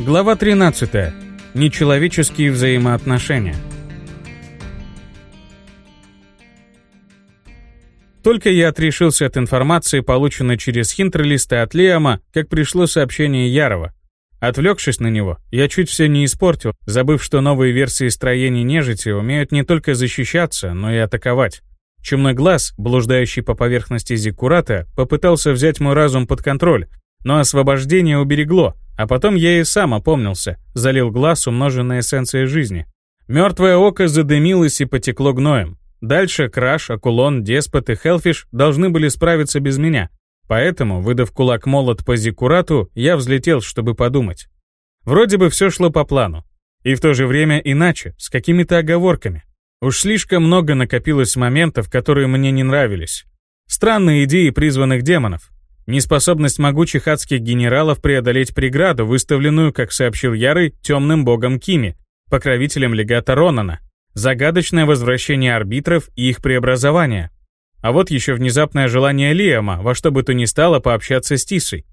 Глава 13. Нечеловеческие взаимоотношения. Только я отрешился от информации, полученной через хинтерлисты от Лиама, как пришло сообщение Ярова. Отвлекшись на него, я чуть все не испортил, забыв, что новые версии строений нежити умеют не только защищаться, но и атаковать. Чумной глаз, блуждающий по поверхности Зиккурата, попытался взять мой разум под контроль, но освобождение уберегло, а потом я и сам опомнился, залил глаз, умноженной эссенцией жизни. Мертвое око задымилось и потекло гноем. Дальше Краш, Акулон, Деспот и Хелфиш должны были справиться без меня. Поэтому, выдав кулак-молот по Зиккурату, я взлетел, чтобы подумать. Вроде бы все шло по плану. И в то же время иначе, с какими-то оговорками. Уж слишком много накопилось моментов, которые мне не нравились. Странные идеи призванных демонов. Неспособность могучих адских генералов преодолеть преграду, выставленную, как сообщил Ярый, темным богом Кими, покровителем легата Ронана. Загадочное возвращение арбитров и их преобразование. А вот еще внезапное желание Лиама во что бы то ни стало пообщаться с Тисой.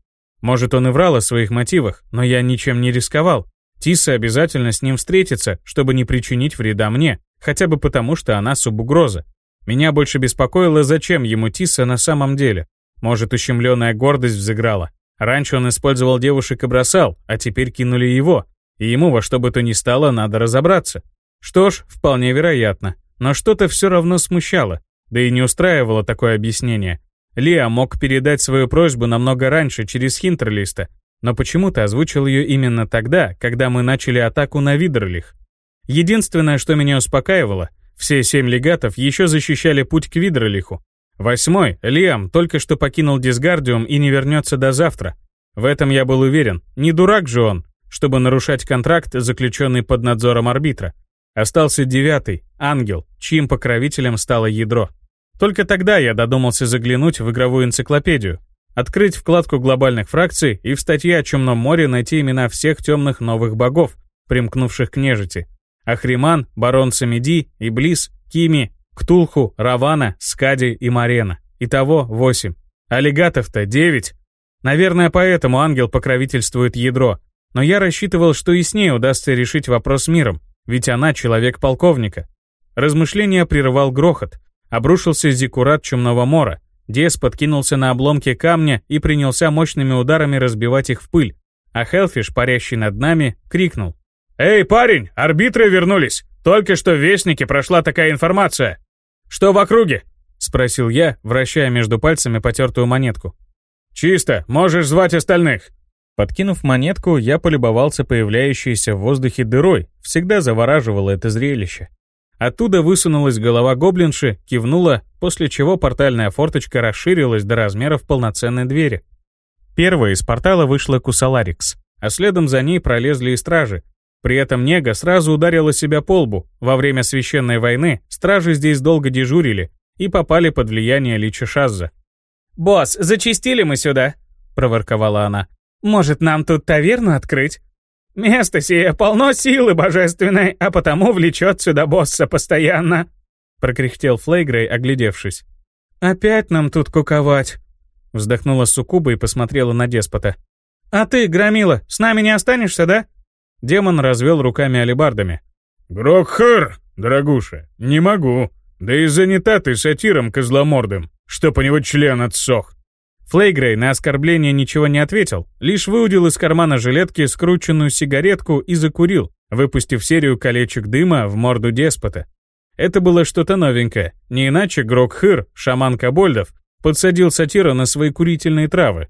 Может, он и врал о своих мотивах, но я ничем не рисковал. Тиса обязательно с ним встретится, чтобы не причинить вреда мне, хотя бы потому, что она субугроза. Меня больше беспокоило, зачем ему Тиса на самом деле. Может, ущемленная гордость взыграла. Раньше он использовал девушек и бросал, а теперь кинули его. И ему во что бы то ни стало надо разобраться. Что ж, вполне вероятно. Но что-то все равно смущало. Да и не устраивало такое объяснение. Лиа мог передать свою просьбу намного раньше через Хинтерлиста, но почему-то озвучил ее именно тогда, когда мы начали атаку на Видерлих. Единственное, что меня успокаивало, все семь легатов еще защищали путь к Видерлиху. Восьмой, Лиам, только что покинул Дисгардиум и не вернется до завтра. В этом я был уверен. Не дурак же он, чтобы нарушать контракт, заключенный под надзором арбитра. Остался девятый, ангел, чьим покровителем стало ядро. Только тогда я додумался заглянуть в игровую энциклопедию, открыть вкладку глобальных фракций и в статье о Чумном море найти имена всех темных новых богов, примкнувших к нежити. Ахриман, Барон Самеди, Иблис, Кими, Ктулху, Равана, Скади и Марена. Итого восемь. Аллигатов-то девять. Наверное, поэтому ангел покровительствует ядро. Но я рассчитывал, что и с ней удастся решить вопрос миром, ведь она человек полковника. Размышления прерывал грохот. Обрушился зиккурат Чумного Мора. Дес подкинулся на обломки камня и принялся мощными ударами разбивать их в пыль. А Хелфиш, парящий над нами, крикнул. «Эй, парень, арбитры вернулись! Только что в Вестнике прошла такая информация! Что в округе?» — спросил я, вращая между пальцами потертую монетку. «Чисто, можешь звать остальных!» Подкинув монетку, я полюбовался появляющейся в воздухе дырой, всегда завораживало это зрелище. Оттуда высунулась голова гоблинши, кивнула, после чего портальная форточка расширилась до размеров полноценной двери. Первая из портала вышла Кусаларикс, а следом за ней пролезли и стражи, при этом Нега сразу ударила себя по лбу. Во время священной войны стражи здесь долго дежурили и попали под влияние Лича Шазза. «Босс, зачистили мы сюда», — проворковала она. «Может, нам тут таверну открыть? Место сие полно силы божественной, а потому влечет сюда босса постоянно», — прокряхтел Флейгрей, оглядевшись. «Опять нам тут куковать», — вздохнула Сукуба и посмотрела на деспота. «А ты, Громила, с нами не останешься, да?» Демон развел руками алебардами. «Грокхар, дорогуша, не могу. Да и занята ты сатиром козломордым, чтоб у него член отсох». Флейгрей на оскорбление ничего не ответил, лишь выудил из кармана жилетки скрученную сигаретку и закурил, выпустив серию колечек дыма в морду деспота. Это было что-то новенькое, не иначе Грокхыр, шаман Кабольдов, подсадил сатира на свои курительные травы,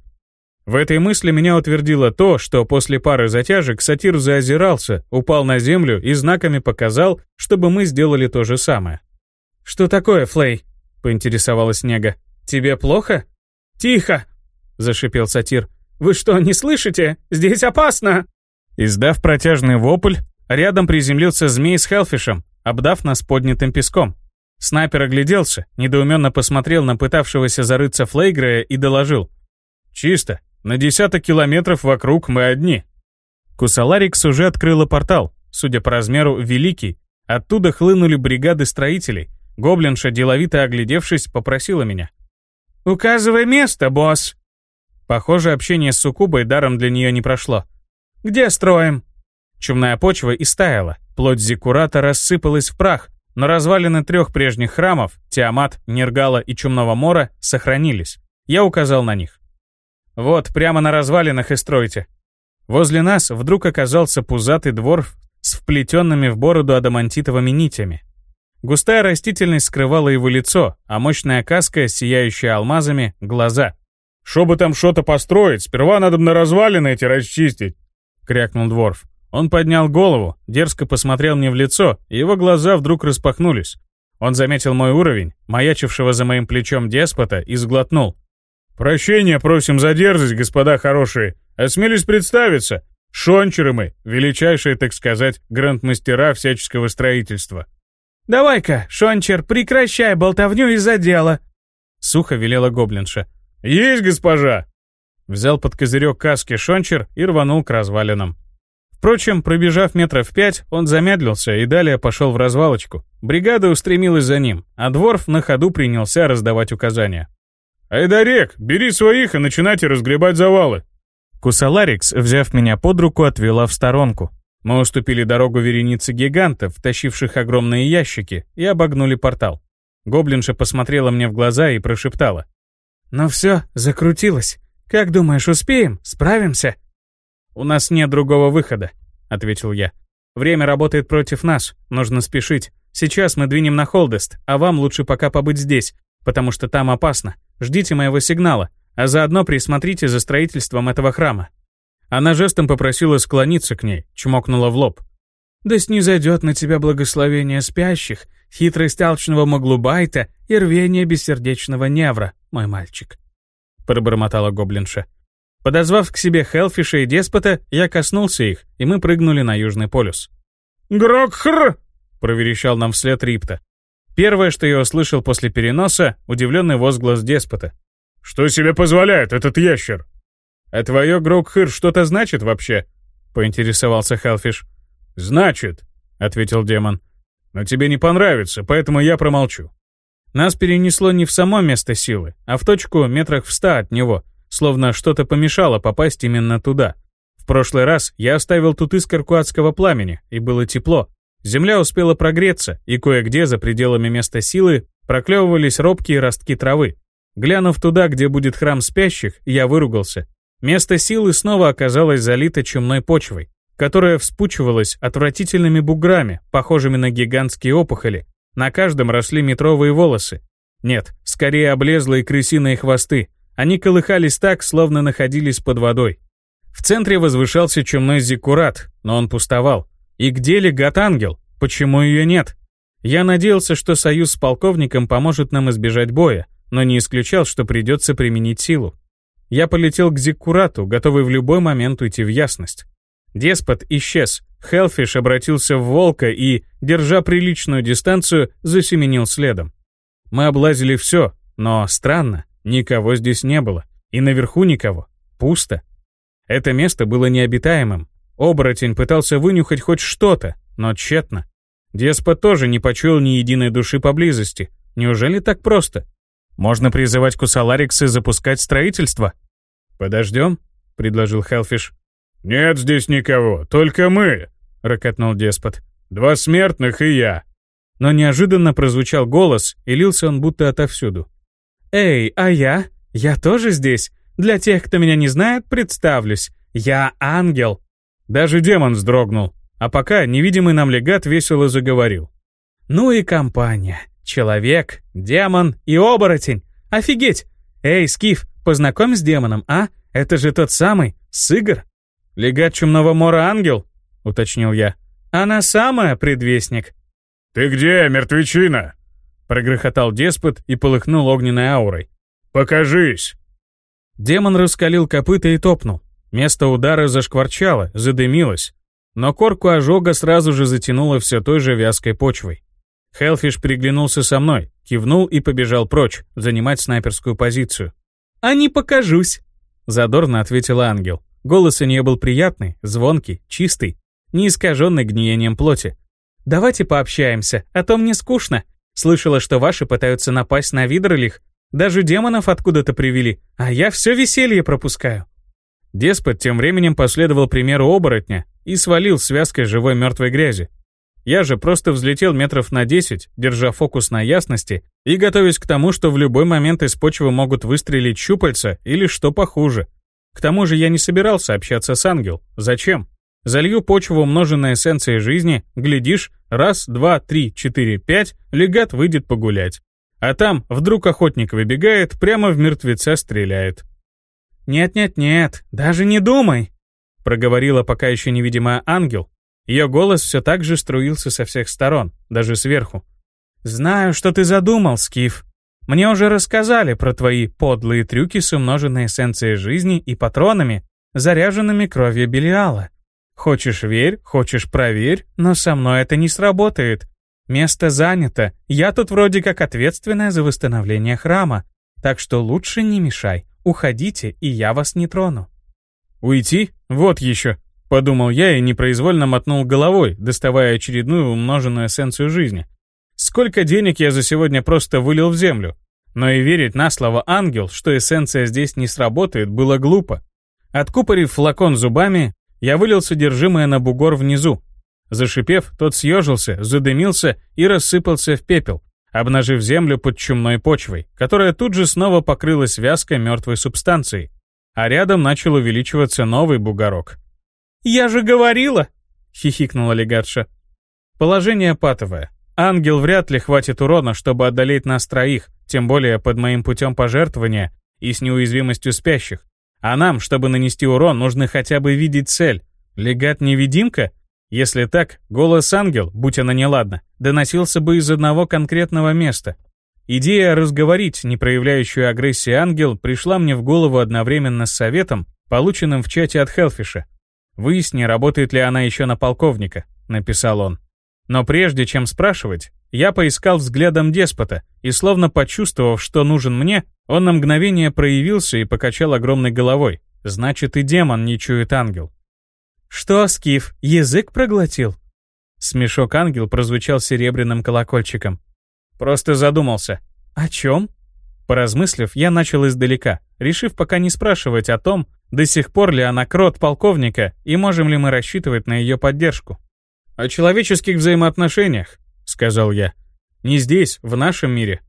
в этой мысли меня утвердило то, что после пары затяжек сатир заозирался, упал на землю и знаками показал, чтобы мы сделали то же самое. «Что такое, Флей?» — поинтересовалась Нега. «Тебе плохо?» «Тихо!» — зашипел сатир. «Вы что, не слышите? Здесь опасно!» Издав протяжный вопль, рядом приземлился змей с Хелфишем, обдав нас поднятым песком. Снайпер огляделся, недоуменно посмотрел на пытавшегося зарыться Флейгрея и доложил. «Чисто. На десяток километров вокруг мы одни. Кусаларикс уже открыла портал, судя по размеру, великий. Оттуда хлынули бригады строителей. Гоблинша, деловито оглядевшись, попросила меня. «Указывай место, босс!» Похоже, общение с Сукубой даром для нее не прошло. Где строим?» Чумная почва истаяла, плоть Зиккурата рассыпалась в прах, но развалины трех прежних храмов, Тиамат, Нергала и Чумного Мора, сохранились. Я указал на них. «Вот, прямо на развалинах и стройте». Возле нас вдруг оказался пузатый дворф с вплетенными в бороду адамантитовыми нитями. Густая растительность скрывала его лицо, а мощная каска, сияющая алмазами, — глаза. «Чтобы там что-то построить, сперва надо на развалины эти расчистить», — крякнул Дворф. Он поднял голову, дерзко посмотрел мне в лицо, и его глаза вдруг распахнулись. Он заметил мой уровень, маячившего за моим плечом деспота, и сглотнул. «Прощения просим за дерзость, господа хорошие. Осмелюсь представиться. Шончеры мы, величайшие, так сказать, грандмастера всяческого строительства». «Давай-ка, Шончер, прекращай болтовню из-за дела», — сухо велела гоблинша. «Есть, госпожа!» Взял под козырек каски Шончер и рванул к развалинам. Впрочем, пробежав метров пять, он замедлился и далее пошел в развалочку. Бригада устремилась за ним, а Дворф на ходу принялся раздавать указания. «Айдарек, бери своих и начинайте разгребать завалы!» Кусаларикс, взяв меня под руку, отвела в сторонку. Мы уступили дорогу веренице гигантов, тащивших огромные ящики, и обогнули портал. Гоблинша посмотрела мне в глаза и прошептала. «Ну все, закрутилось. Как думаешь, успеем? Справимся?» «У нас нет другого выхода», — ответил я. «Время работает против нас, нужно спешить. Сейчас мы двинем на Холдест, а вам лучше пока побыть здесь, потому что там опасно. Ждите моего сигнала, а заодно присмотрите за строительством этого храма». Она жестом попросила склониться к ней, чмокнула в лоб. «Да снизойдет на тебя благословение спящих, хитрость алчного Маглубайта и рвение бессердечного Невра, мой мальчик», — пробормотала гоблинша. Подозвав к себе Хелфиша и Деспота, я коснулся их, и мы прыгнули на Южный полюс. «Грокхр!» — проверещал нам вслед Рипта. Первое, что я услышал после переноса, удивленный возглас деспота. «Что себе позволяет этот ящер?» «А твое Грокхыр что-то значит вообще?» — поинтересовался Хелфиш. «Значит», — ответил демон. «Но тебе не понравится, поэтому я промолчу». Нас перенесло не в само место силы, а в точку метрах в ста от него, словно что-то помешало попасть именно туда. В прошлый раз я оставил тут искорку адского пламени, и было тепло, Земля успела прогреться, и кое-где за пределами места силы проклевывались робкие ростки травы. Глянув туда, где будет храм спящих, я выругался. Место силы снова оказалось залито чумной почвой, которая вспучивалась отвратительными буграми, похожими на гигантские опухоли. На каждом росли метровые волосы. Нет, скорее облезлые крысиные хвосты. Они колыхались так, словно находились под водой. В центре возвышался чумной зиккурат, но он пустовал. И где легат-ангел? Почему ее нет? Я надеялся, что союз с полковником поможет нам избежать боя, но не исключал, что придется применить силу. Я полетел к Зиккурату, готовый в любой момент уйти в ясность. Деспот исчез, Хелфиш обратился в волка и, держа приличную дистанцию, засеменил следом. Мы облазили все, но странно, никого здесь не было. И наверху никого. Пусто. Это место было необитаемым, Оборотень пытался вынюхать хоть что-то, но тщетно. Деспот тоже не почуял ни единой души поблизости. Неужели так просто? Можно призывать Кусаларикс и запускать строительство? «Подождем?» — предложил Хелфиш. «Нет здесь никого, только мы», — ракотнул деспот. «Два смертных и я». Но неожиданно прозвучал голос, и лился он будто отовсюду. «Эй, а я? Я тоже здесь? Для тех, кто меня не знает, представлюсь. Я ангел». Даже демон вздрогнул, а пока невидимый нам легат весело заговорил. «Ну и компания. Человек, демон и оборотень. Офигеть! Эй, Скиф, познакомь с демоном, а? Это же тот самый, Сыгор?» «Легат Чумного Мора Ангел?» — уточнил я. «Она самая, предвестник». «Ты где, мертвечина?» — прогрохотал деспот и полыхнул огненной аурой. «Покажись!» Демон раскалил копыта и топнул. Место удара зашкварчало, задымилось, но корку ожога сразу же затянуло все той же вязкой почвой. Хелфиш приглянулся со мной, кивнул и побежал прочь, занимать снайперскую позицию. «А не покажусь!» — задорно ответила ангел. Голос у нее был приятный, звонкий, чистый, не искаженный гниением плоти. «Давайте пообщаемся, а то мне скучно. Слышала, что ваши пытаются напасть на Видролих. Даже демонов откуда-то привели, а я все веселье пропускаю». Деспот тем временем последовал примеру оборотня и свалил связкой живой мертвой грязи. Я же просто взлетел метров на 10, держа фокус на ясности и готовясь к тому, что в любой момент из почвы могут выстрелить щупальца или что похуже. К тому же я не собирался общаться с ангел. Зачем? Залью почву умноженной эссенцией жизни, глядишь, раз, два, три, четыре, пять, легат выйдет погулять. А там вдруг охотник выбегает, прямо в мертвеца стреляет. «Нет-нет-нет, даже не думай», — проговорила пока еще невидимая ангел, ее голос все так же струился со всех сторон, даже сверху. «Знаю, что ты задумал, Скиф. Мне уже рассказали про твои подлые трюки с умноженной эссенцией жизни и патронами, заряженными кровью Белиала. Хочешь верь, хочешь проверь, но со мной это не сработает. Место занято, я тут вроде как ответственная за восстановление храма, так что лучше не мешай, уходите, и я вас не трону». «Уйти? Вот еще!» Подумал я и непроизвольно мотнул головой, доставая очередную умноженную эссенцию жизни. Сколько денег я за сегодня просто вылил в землю. Но и верить на слово ангел, что эссенция здесь не сработает, было глупо. Откупорив флакон зубами, я вылил содержимое на бугор внизу. Зашипев, тот съежился, задымился и рассыпался в пепел, обнажив землю под чумной почвой, которая тут же снова покрылась вязкой мертвой субстанцией. А рядом начал увеличиваться новый бугорок. «Я же говорила!» — хихикнула легатша. Положение патовое. Ангел вряд ли хватит урона, чтобы одолеть нас троих, тем более под моим путем пожертвования и с неуязвимостью спящих. А нам, чтобы нанести урон, нужно хотя бы видеть цель. Легат-невидимка? Если так, голос ангел, будь она неладна, доносился бы из одного конкретного места. Идея разговорить непроявляющую агрессии ангел пришла мне в голову одновременно с советом, полученным в чате от Хелфиша. «Выясни, работает ли она еще на полковника», — написал он. Но прежде чем спрашивать, я поискал взглядом деспота, и словно почувствовав, что нужен мне, он на мгновение проявился и покачал огромной головой. Значит, и демон не чует ангел. «Что, Скиф, язык проглотил?» Смешок ангел прозвучал серебряным колокольчиком. Просто задумался. «О чем?» Поразмыслив, я начал издалека, решив пока не спрашивать о том, до сих пор ли она крот полковника и можем ли мы рассчитывать на ее поддержку. «О человеческих взаимоотношениях», — сказал я. «Не здесь, в нашем мире».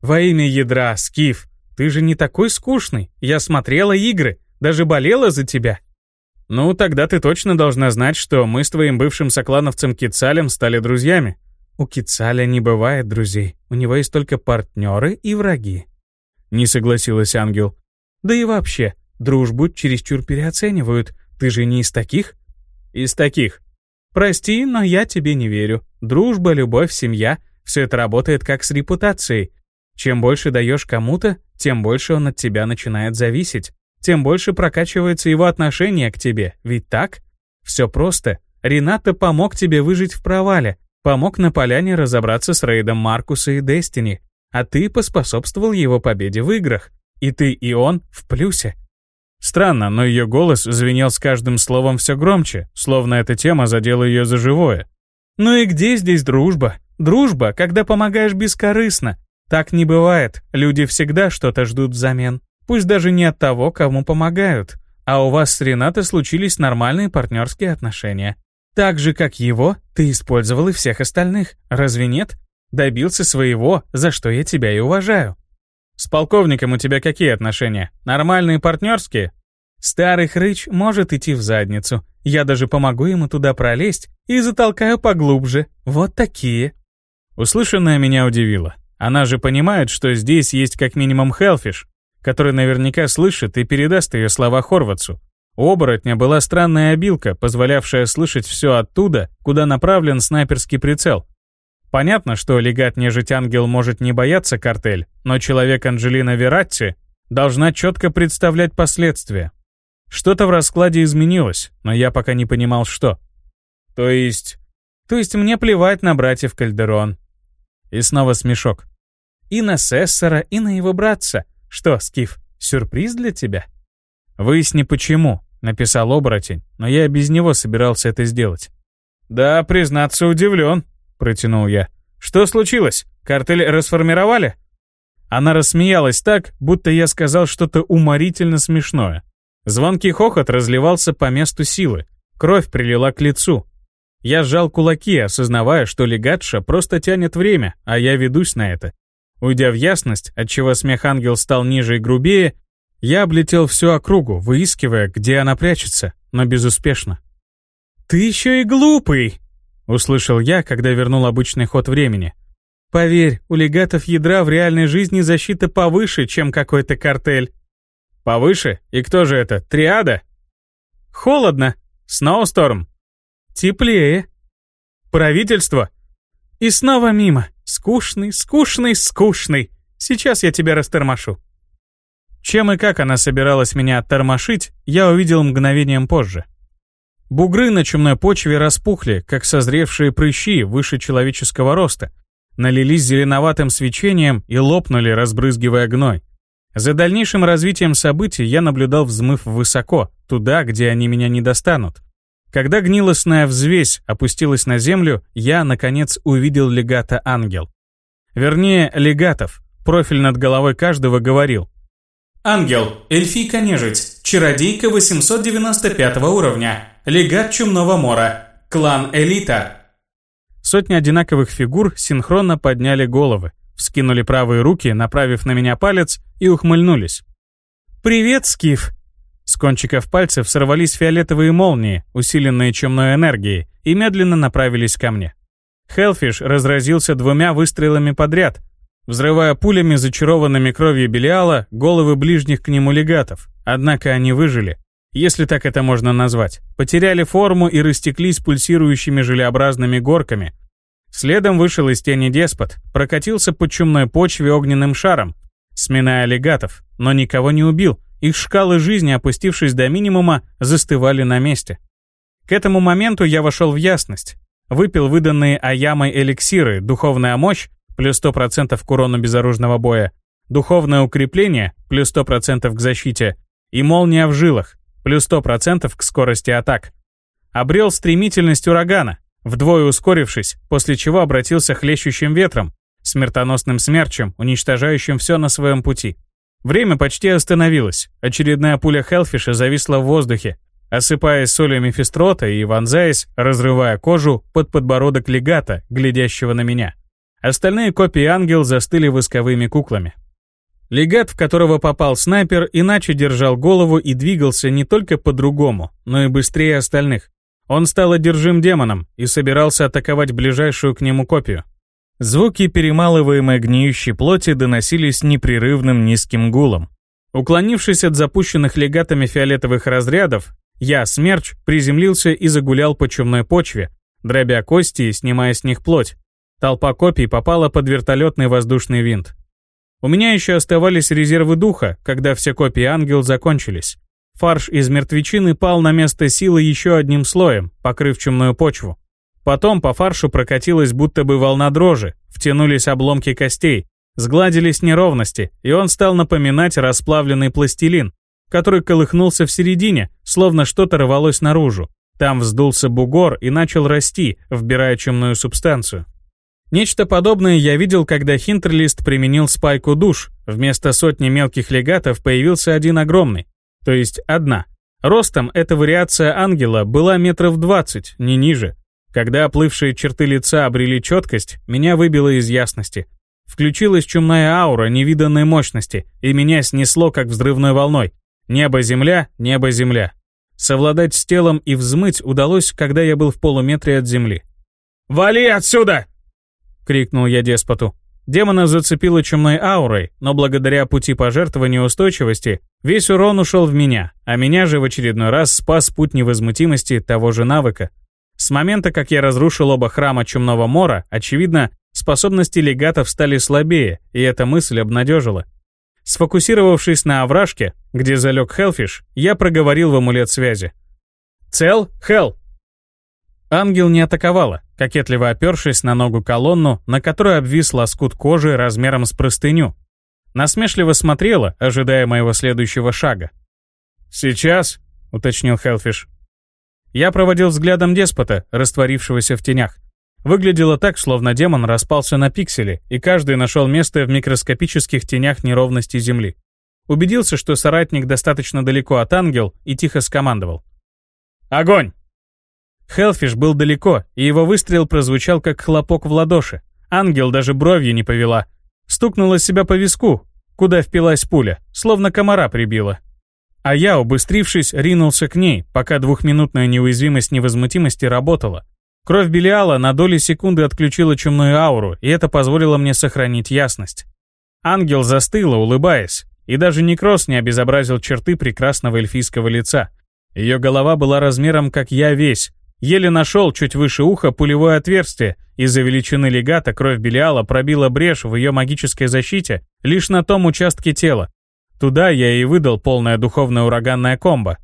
«Во имя ядра, Скиф, ты же не такой скучный. Я смотрела игры, даже болела за тебя». «Ну, тогда ты точно должна знать, что мы с твоим бывшим соклановцем Кицалем стали друзьями». «У Кицаля не бывает друзей. У него есть только партнеры и враги», не согласилась ангел. Да и вообще, дружбу чересчур переоценивают. Ты же не из таких? Из таких. Прости, но я тебе не верю. Дружба, любовь, семья — все это работает как с репутацией. Чем больше даешь кому-то, тем больше он от тебя начинает зависеть. Тем больше прокачивается его отношение к тебе. Ведь так? Все просто. Рената помог тебе выжить в провале. Помог на поляне разобраться с рейдом Маркуса и Дестини а ты поспособствовал его победе в играх. И ты, и он в плюсе. Странно, но ее голос звенел с каждым словом все громче, словно эта тема задела ее за живое. Ну и где здесь дружба? Дружба, когда помогаешь бескорыстно. Так не бывает, люди всегда что-то ждут взамен. Пусть даже не от того, кому помогают. А у вас с Ренатой случились нормальные партнерские отношения. Так же, как его, ты использовал и всех остальных. Разве нет? Добился своего, за что я тебя и уважаю. С полковником у тебя какие отношения? Нормальные партнерские? Старый хрыч может идти в задницу. Я даже помогу ему туда пролезть и затолкаю поглубже. Вот такие. Услышанное меня удивило. Она же понимает, что здесь есть как минимум Хелфиш, который наверняка слышит и передаст ее слова Хорватсу. У оборотня была странная обилка, позволявшая слышать все оттуда, куда направлен снайперский прицел. Понятно, что легат нежить-ангел может не бояться картель, но человек Анджелина Вератти должна четко представлять последствия. Что-то в раскладе изменилось, но я пока не понимал, что. То есть... То есть мне плевать на братьев Кальдерон. И снова смешок. И на Сессора, и на его братца. Что, Скиф, сюрприз для тебя? Выясни почему, написал оборотень, но я без него собирался это сделать. Да, признаться, удивлен, протянул я. «Что случилось? Картель расформировали?» Она рассмеялась так, будто я сказал что-то уморительно смешное. Звонкий хохот разливался по месту силы. Кровь прилила к лицу. Я сжал кулаки, осознавая, что легатша просто тянет время, а я ведусь на это. Уйдя в ясность, отчего смех ангел стал ниже и грубее, я облетел всю округу, выискивая, где она прячется, но безуспешно. «Ты еще и глупый!» — услышал я, когда вернул обычный ход времени. «Поверь, у легатов ядра в реальной жизни защита повыше, чем какой-то картель». «Повыше? И кто же это? Триада?» «Холодно. Сноусторм». «Теплее». «Правительство?» «И снова мимо. Скучный, скучный, скучный. Сейчас я тебя растормошу». Чем и как она собиралась меня оттормошить, я увидел мгновением позже. Бугры на чумной почве распухли, как созревшие прыщи выше человеческого роста, налились зеленоватым свечением и лопнули, разбрызгивая гной. За дальнейшим развитием событий я наблюдал взмыв высоко, туда, где они меня не достанут. Когда гнилостная взвесь опустилась на землю, я, наконец, увидел легата-ангел. Вернее, легатов. Профиль над головой каждого говорил Ангел, эльфийка-нежить, чародейка 895 уровня, легат Чумного Мора, клан Элита. Сотни одинаковых фигур синхронно подняли головы, вскинули правые руки, направив на меня палец, и ухмыльнулись. «Привет, Скиф!» С кончиков пальцев сорвались фиолетовые молнии, усиленные чумной энергией, и медленно направились ко мне. Хелфиш разразился двумя выстрелами подряд, взрывая пулями, зачарованными кровью Белиала, головы ближних к нему легатов. Однако они выжили, если так это можно назвать, потеряли форму и растеклись пульсирующими желеобразными горками. Следом вышел из тени деспот, прокатился по чумной почве огненным шаром, сминая легатов, но никого не убил, их шкалы жизни, опустившись до минимума, застывали на месте. К этому моменту я вошел в ясность, выпил выданные Аямой эликсиры, духовная мощь, плюс 100% к урону безоружного боя, духовное укрепление, плюс 100% к защите, и молния в жилах, плюс 100% к скорости атак. Обрел стремительность урагана, вдвое ускорившись, после чего обратился хлещущим ветром, смертоносным смерчем, уничтожающим все на своем пути. Время почти остановилось. Очередная пуля Хелфиша зависла в воздухе, осыпаясь солью Мефистрота и вонзаясь, разрывая кожу под подбородок легата, глядящего на меня. Остальные копии ангел застыли восковыми куклами. Легат, в которого попал снайпер, иначе держал голову и двигался не только по-другому, но и быстрее остальных. Он стал одержим демоном и собирался атаковать ближайшую к нему копию. Звуки перемалываемой гниющей плоти доносились непрерывным низким гулом. Уклонившись от запущенных легатами фиолетовых разрядов, я, смерч, приземлился и загулял по чумной почве, дробя кости и снимая с них плоть, Толпа копий попала под вертолетный воздушный винт. У меня еще оставались резервы духа, когда все копии ангел закончились. Фарш из мертвечины пал на место силы еще одним слоем, покрыв чумную почву. Потом по фаршу прокатилась будто бы волна дрожи, втянулись обломки костей, сгладились неровности, и он стал напоминать расплавленный пластилин, который колыхнулся в середине, словно что-то рвалось наружу. Там вздулся бугор и начал расти, вбирая чумную субстанцию. Нечто подобное я видел, когда Хинтерлист применил спайку душ. Вместо сотни мелких легатов появился один огромный, то есть одна. Ростом эта вариация ангела была метров двадцать, не ниже. Когда оплывшие черты лица обрели четкость, меня выбило из ясности. Включилась чумная аура невиданной мощности, и меня снесло как взрывной волной. Небо-земля, небо-земля. Совладать с телом и взмыть удалось, когда я был в полуметре от земли. «Вали отсюда!» — крикнул я деспоту. Демона зацепило чумной аурой, но благодаря пути пожертвования устойчивости весь урон ушел в меня, а меня же в очередной раз спас путь невозмутимости того же навыка. С момента, как я разрушил оба храма Чумного Мора, очевидно, способности легатов стали слабее, и эта мысль обнадежила. Сфокусировавшись на овражке, где залег Хелфиш, я проговорил в амулет связи. «Цел, Хел, Ангел не атаковала, кокетливо опершись на ногу колонну, на которой обвис лоскут кожи размером с простыню. Насмешливо смотрела, ожидая моего следующего шага. «Сейчас», — уточнил Хелфиш. Я проводил взглядом деспота, растворившегося в тенях. Выглядело так, словно демон распался на пиксели, и каждый нашел место в микроскопических тенях неровности Земли. Убедился, что соратник достаточно далеко от ангел и тихо скомандовал. «Огонь!» Хелфиш был далеко, и его выстрел прозвучал как хлопок в ладоши. Ангел даже бровью не повела. Стукнула себя по виску, куда впилась пуля, словно комара прибила. А я, убыстрившись, ринулся к ней, пока двухминутная неуязвимость невозмутимости работала. Кровь Белиала на доли секунды отключила чумную ауру, и это позволило мне сохранить ясность. Ангел застыла, улыбаясь, и даже Некрос не обезобразил черты прекрасного эльфийского лица. Ее голова была размером, как я весь. Еле нашел чуть выше уха пулевое отверстие. Из-за величины легата кровь Белиала пробила брешь в ее магической защите лишь на том участке тела, Туда я и выдал полное духовное ураганное комбо.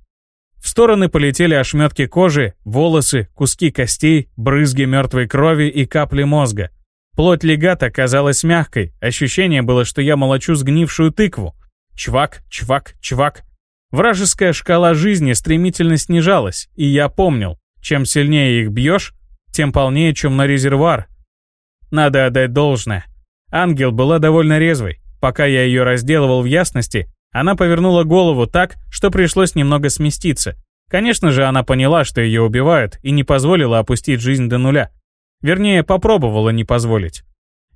В стороны полетели ошметки кожи, волосы, куски костей, брызги мертвой крови и капли мозга. Плоть легата казалась мягкой, ощущение было, что я молочу сгнившую тыкву. Чвак, чвак, чвак. Вражеская шкала жизни стремительно снижалась, и я помнил, чем сильнее их бьешь, тем полнее чумной резервуар. Надо отдать должное. Ангел была довольно резвой, Пока я ее разделывал в ясности, она повернула голову так, что пришлось немного сместиться. Конечно же, она поняла, что ее убивают, и не позволила опустить жизнь до нуля. Вернее, попробовала не позволить.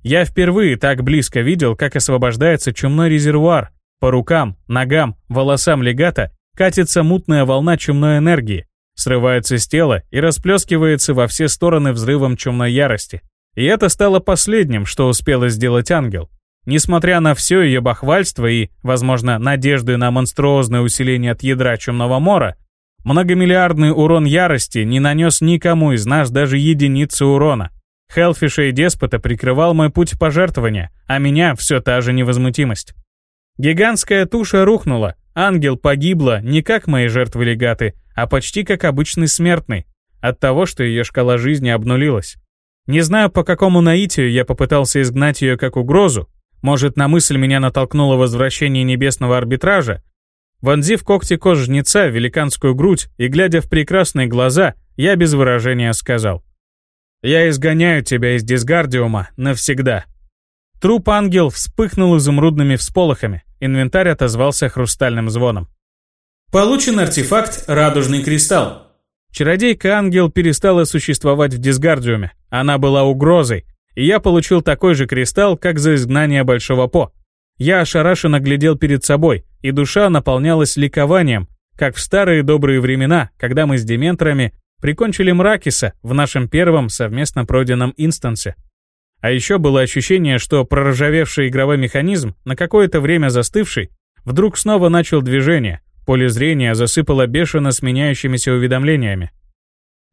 Я впервые так близко видел, как освобождается чумной резервуар. По рукам, ногам, волосам легата катится мутная волна чумной энергии, срывается с тела и расплескивается во все стороны взрывом чумной ярости. И это стало последним, что успела сделать ангел. Несмотря на все ее бахвальство и, возможно, надежды на монструозное усиление от ядра Чумного Мора, многомиллиардный урон ярости не нанес никому из нас даже единицы урона. Хелфиша и Деспота прикрывал мой путь пожертвования, а меня все та же невозмутимость. Гигантская туша рухнула, ангел погибла не как мои жертвы легаты, а почти как обычный смертный, от того, что ее шкала жизни обнулилась. Не знаю, по какому наитию я попытался изгнать ее как угрозу, может, на мысль меня натолкнуло возвращение небесного арбитража? Вонзив когти кожжнеца в великанскую грудь и глядя в прекрасные глаза, я без выражения сказал. «Я изгоняю тебя из дисгардиума навсегда». Труп-ангел вспыхнул изумрудными всполохами, инвентарь отозвался хрустальным звоном. Получен артефакт «Радужный кристалл». Чародейка-ангел перестала существовать в дисгардиуме. Она была угрозой, и я получил такой же кристалл, как за изгнание Большого По. Я ошарашенно глядел перед собой, и душа наполнялась ликованием, как в старые добрые времена, когда мы с дементорами прикончили Мракиса в нашем первом совместно пройденном инстансе. А еще было ощущение, что проржавевший игровой механизм, на какое-то время застывший, вдруг снова начал движение, поле зрения засыпало бешено сменяющимися уведомлениями.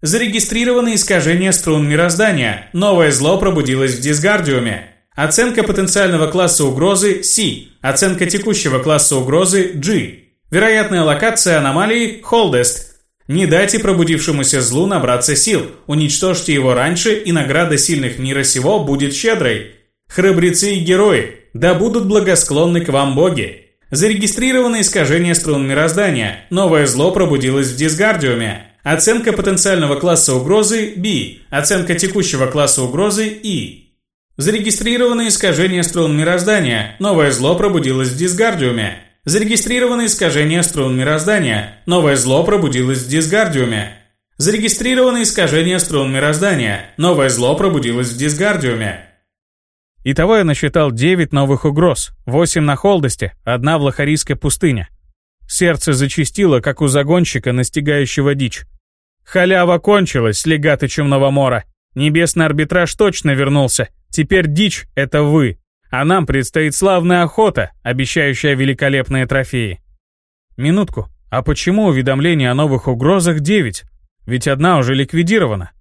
Зарегистрированы искажения струн мироздания. Новое зло пробудилось в дисгардиуме. Оценка потенциального класса угрозы C. Оценка текущего класса угрозы G. Вероятная локация аномалии Холдест. Не дайте пробудившемуся злу набраться сил. Уничтожьте его раньше, и награда сильных мира сего будет щедрой. Храбрецы и герои, да будут благосклонны к вам боги. Зарегистрированы искажения струн мироздания. Новое зло пробудилось в дисгардиуме. Оценка потенциального класса угрозы B. Оценка текущего класса угрозы И. Зарегистрированы искажения струн мироздания. Новое зло пробудилось в дисгардиуме. Зарегистрированы искажения струн мироздания. Новое зло пробудилось в дисгардиуме. Зарегистрированы искажения струн мироздания. Новое зло пробудилось в дисгардиуме. Итого я насчитал 9 новых угроз, 8 на Холдосте, одна в Лохарийской пустыне. Сердце зачастило, как у загонщика, настигающего дичь. Халява кончилась, легаты Чумного Мора. Небесный арбитраж точно вернулся. Теперь дичь — это вы. А нам предстоит славная охота, обещающая великолепные трофеи. Минутку. А почему уведомление о новых угрозах 9? Ведь одна уже ликвидирована.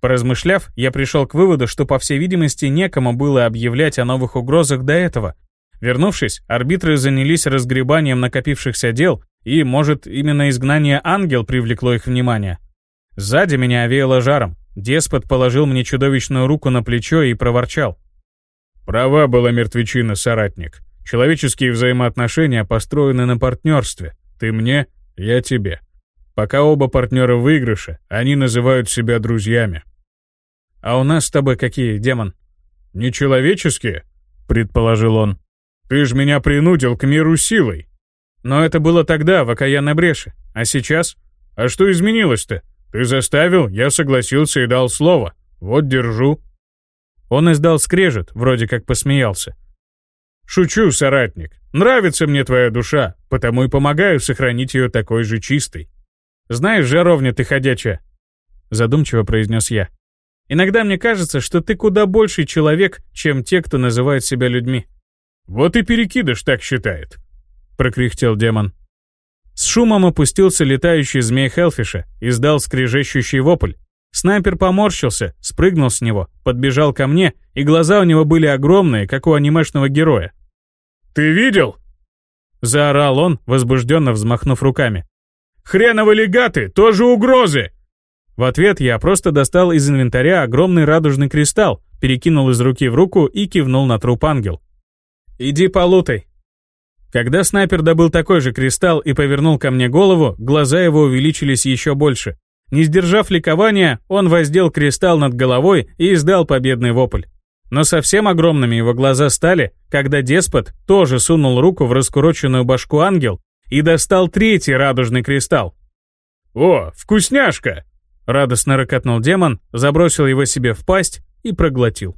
Поразмышляв, я пришел к выводу, что, по всей видимости, некому было объявлять о новых угрозах до этого, Вернувшись, арбитры занялись разгребанием накопившихся дел, и, может, именно изгнание ангел привлекло их внимание. Сзади меня овеяло жаром. Деспот положил мне чудовищную руку на плечо и проворчал. «Права была мертвечина, соратник. Человеческие взаимоотношения построены на партнерстве. Ты мне, я тебе. Пока оба партнера в выигрыше, они называют себя друзьями». «А у нас с тобой какие, демон?» «Нечеловеческие?» — предположил он. Ты ж меня принудил к миру силой. Но это было тогда, в окаянной бреши. А сейчас? А что изменилось-то? Ты заставил, я согласился и дал слово. Вот держу. Он издал скрежет, вроде как посмеялся. Шучу, соратник. Нравится мне твоя душа, потому и помогаю сохранить ее такой же чистой. Знаешь, жаровня ты ходячая, задумчиво произнес я. Иногда мне кажется, что ты куда больший человек, чем те, кто называют себя людьми. Вот и перекидыш так считает, прокряхтел демон. С шумом опустился летающий змей Хелфиша, издал скрежещущий вопль. Снайпер поморщился, спрыгнул с него, подбежал ко мне, и глаза у него были огромные, как у анимешного героя. «Ты видел?» Заорал он, возбужденно взмахнув руками. «Хреновы легаты, тоже угрозы!» В ответ я просто достал из инвентаря огромный радужный кристалл, перекинул из руки в руку и кивнул на труп ангел. «Иди полутай». Когда снайпер добыл такой же кристалл и повернул ко мне голову, глаза его увеличились еще больше. Не сдержав ликования, он воздел кристалл над головой и издал победный вопль. Но совсем огромными его глаза стали, когда деспот тоже сунул руку в раскуроченную башку ангел и достал третий радужный кристалл. «О, вкусняшка!» Радостно ракотнул демон, забросил его себе в пасть и проглотил.